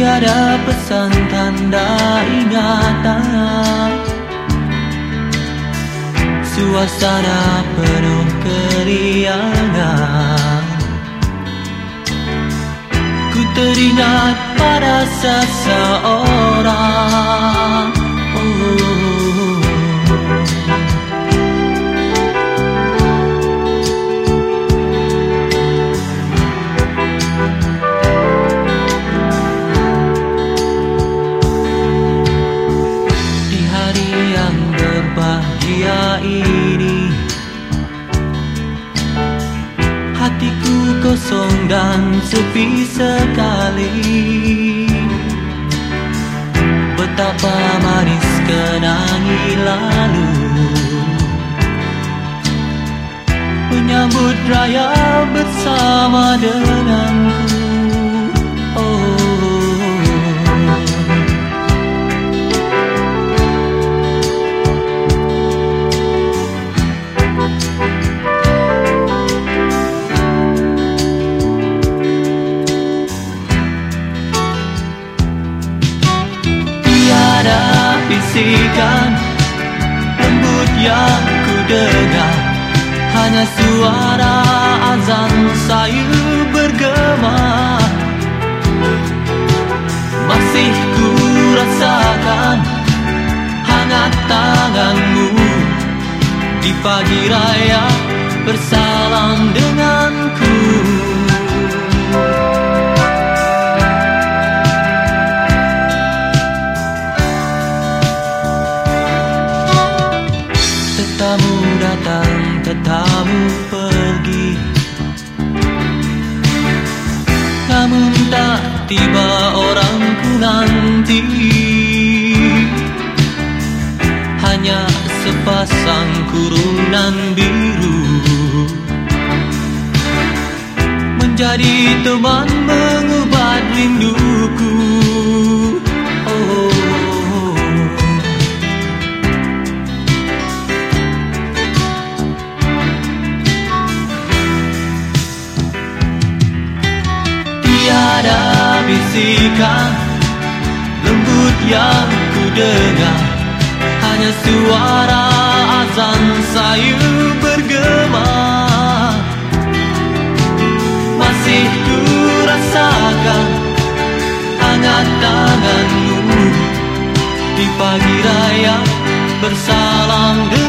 Tiada pesan tanda ingatan. Suasana penuh keriangan. Ku teringat pada seseorang Hatiku kosong dan sepi sekali. Betapa manis kenangi lalu. Menyambut raya bersama denganku bisikan lembut yang ku dengar Hanya suara azan sayu bergema. Masih ku rasakan hangat tanganmu. Di pagi raya bersalam denganku pergi. Namun tak tiba orangku nanti. Hanya sepasang kurungan biru. Menjadi teman mengubat rinduku Tiada bisikan lembut yang ku dengar. Hanya suara azan sayu bergema. Masih ku rasakan hangat tanganmu Di pagi raya bersalam denganku